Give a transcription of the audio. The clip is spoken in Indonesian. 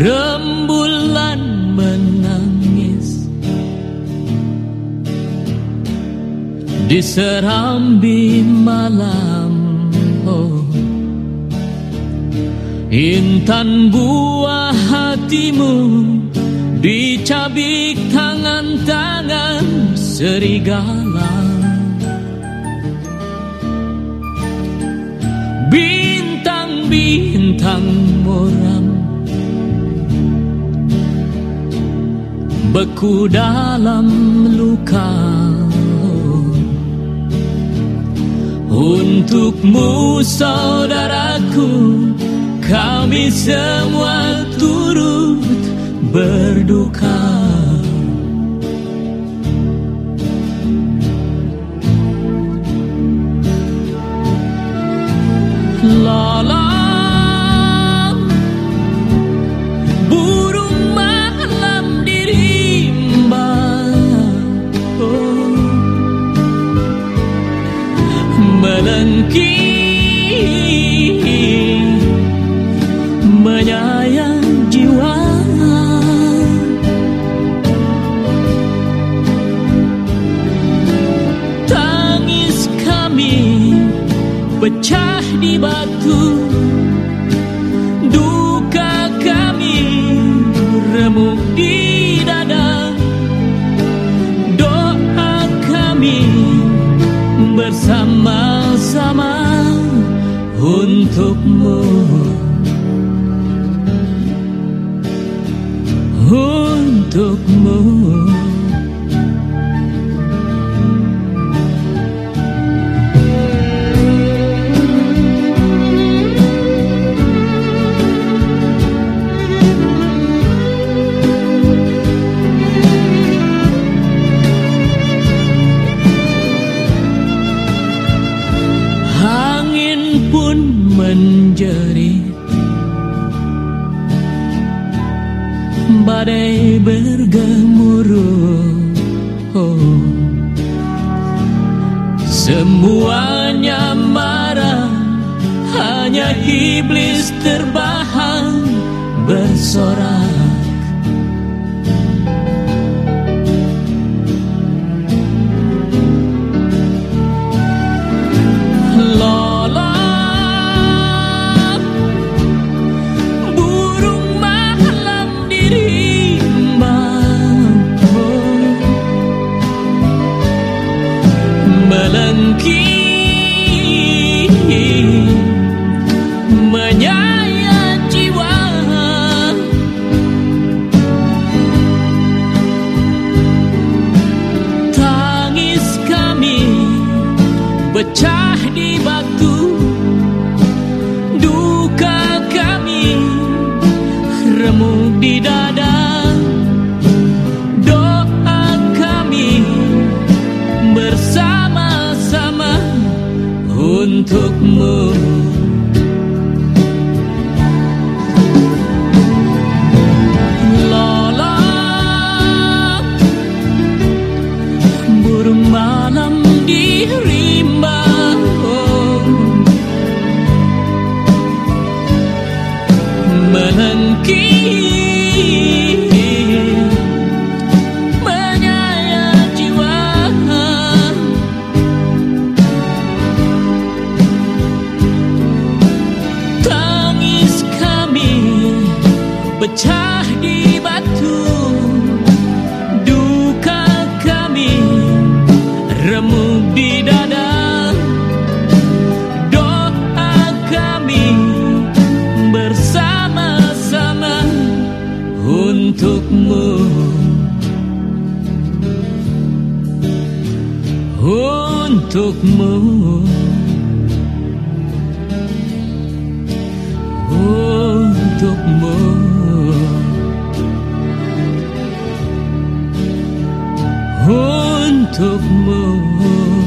rembulan menangis. Di serambi malam oh. Intan buah hatimu dicabik tangan-tangan serigala. Bintang-bintang Beku dalam luka. Untukmu saudaraku Kami semua turut berduka Melengki Menyayang jiwa. Tangis kami pecah di batu Duka kami remuk di dada. Doa kami bersama-sama untukmu Untukmu Angin pun menjerit Badai bergemuruh. Oh. Semuanya marah. Hanya iblis terbahan bersorak Menyayat jiwa. Tangis kami pecah di batu. Duka kami remuk di dada. Doa kami bersama-sama untukmu. Untukmu. Untukmu Untukmu